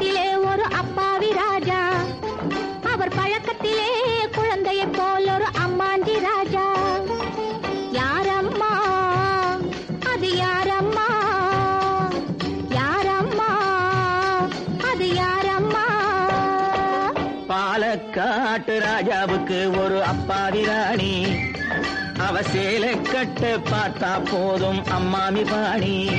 பழக்கத்திலே ஒரு அப்பாவி ராஜா. அவர் பழக்கத்திலே குழந்தையை போல் ஒரு அம்மாண்டி ராஜா. யாரம்மா? அது யாரம்மா? யாரம்மா? அது யாரம்மா? பாலக்காட்டு ராஜாவுக்கு ஒரு அப்பாவி ராணி. அவ சேலை கட்டு பார்த்தா போதும் அம்மாமி பாணி.